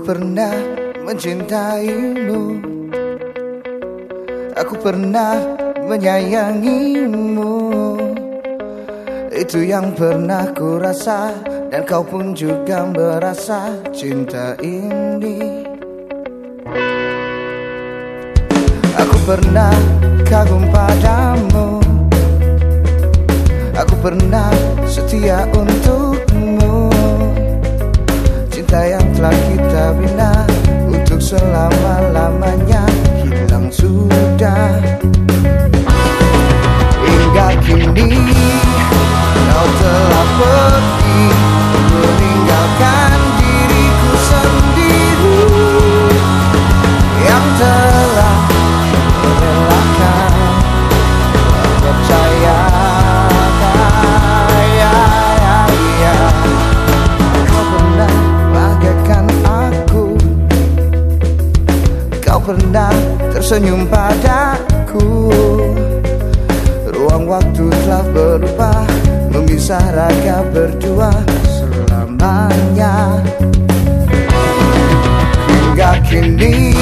pernah mencintaimu. Aku pernah menyayangimu. Itu yang pernah ku rasa Dan kau pun juga merasa cinta ini. Aku pernah kagum padamu. Aku pernah setia untukmu Cinta yang telah kita bina. Untuk selama-lamanya hilang sudah pernah tersenyum padaku. Ruang waktu telah berubah Memisah raga berdua selamanya. Hingga kini